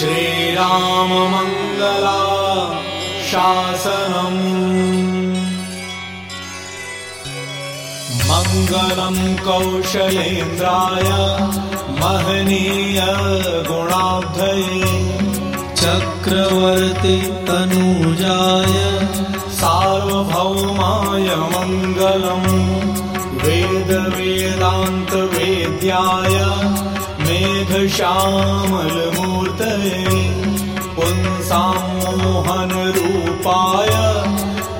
श्रीराममङ्गला शासनम्। मङ्गलम् कौशलेन्द्राय महनीय चक्रवर्ति तनुजाय सार्वभौमाय मङ्गलम्। वेदवेदान्तवेद्याय मेघश्यामलमूर्तये पुंसामोहनरूपाय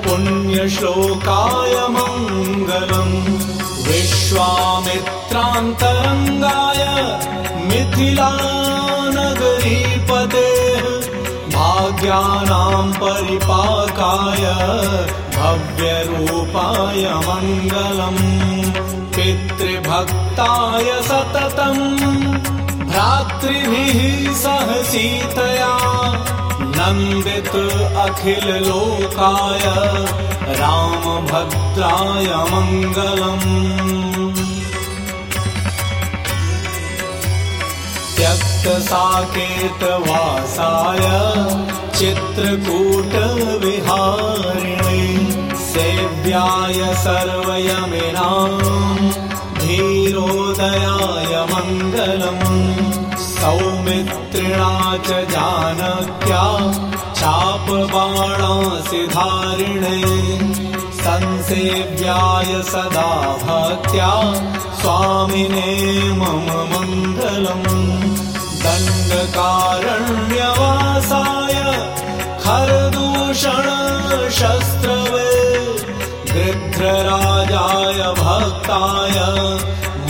पुण्यश्लोकाय मङ्गलम् विश्वामित्रान्तरङ्गाय मिथिलानगरीपते भाग्यानाम् परिपाकाय भव्यरूपाय मङ्गलम् पितृभक्ताय सततम्। भ्रातृभिः सह सीतया। नन्दित अखिललोकाय रामभद्राय मङ्गलम्। त्यक्तसाकेतवासाय चित्रकूटविहारिणे सेव्याय सर्वयमिनाम् धीरोदयाय मङ्गलम् सौमित्रिणा च जानक्या चापबाणासिधारिणे संसेव्याय सदा भक्त्या स्वामिने मम मङ्गलम् दण्डकारण्यवासाय गृध्रराजाय भक्ताय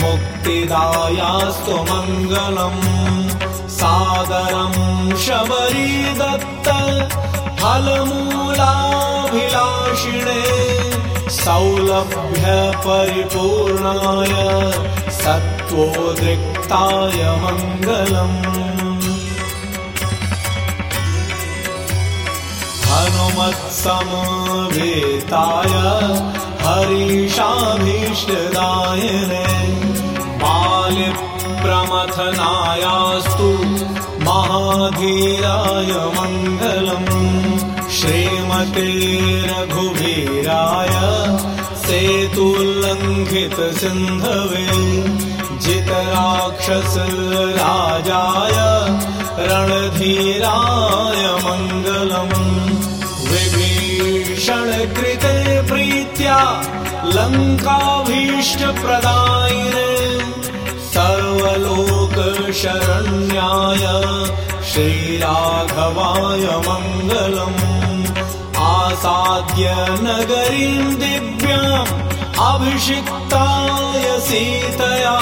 मुक्तिदायास्तु मङ्गलम्। सादरम् शबरीदत्त फलमूलाभिलाषिणे सौलभ्यपरिपूर्णाय सत्त्वोद्रिक्ताय मङ्गलम् हनुमत्समवेताय हरीशाभीष्टदायने बालिप्रमथनायास्तु महाधीराय मङ्गलम् श्रीमते रघुवीराय सेतुल्लङ्घितसिन्धवे जितराक्षसराजाय रणधीराय लङ्काभीष्टप्रदायिने सर्वलोकशरण्याय श्रीराघवाय मङ्गलम् आसाद्य नगरीम् दिव्याम् अभिषिक्ताय सीतया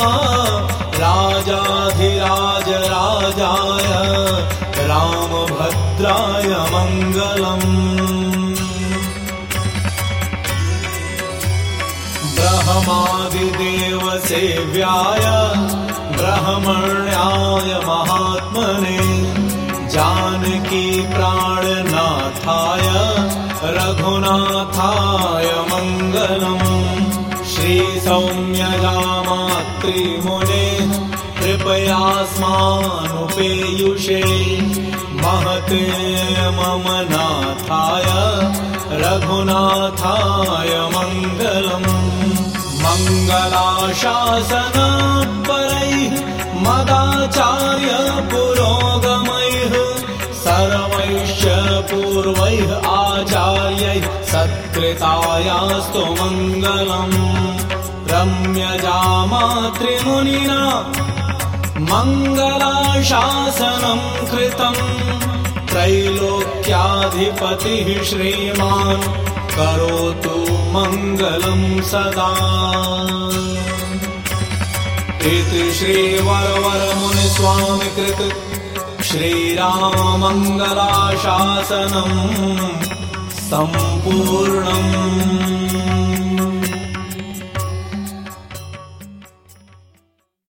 राजाधिराज राजाय रामभद्राय मङ्गलम् ब्रह्मादिदेवसेव्याय ब्रह्मण्याय महात्मने जानकी प्राणनाथाय रघुनाथाय मङ्गलम् श्रीसौम्यजामातृमुने कृपयास्मानुपेयुषे महते मम नाथाय रघुनाथाय मङ्गलम् मङ्गलाशासनपरैः मदाचार्य पुरोगमैः सर्वैश्च पूर्वैः आचार्यैः सत्कृतायास्तु मङ्गलम् रम्यजामातृमुनिना मङ्गलाशासनम् कृतम् त्रैलोक्याधिपतिः श्रीमान् करोतु मङ्गलम् सदा। इति श्रीवरवरमुनिस्वामिकृत श्रीराममङ्गलाशासनम् सम्पूर्णम्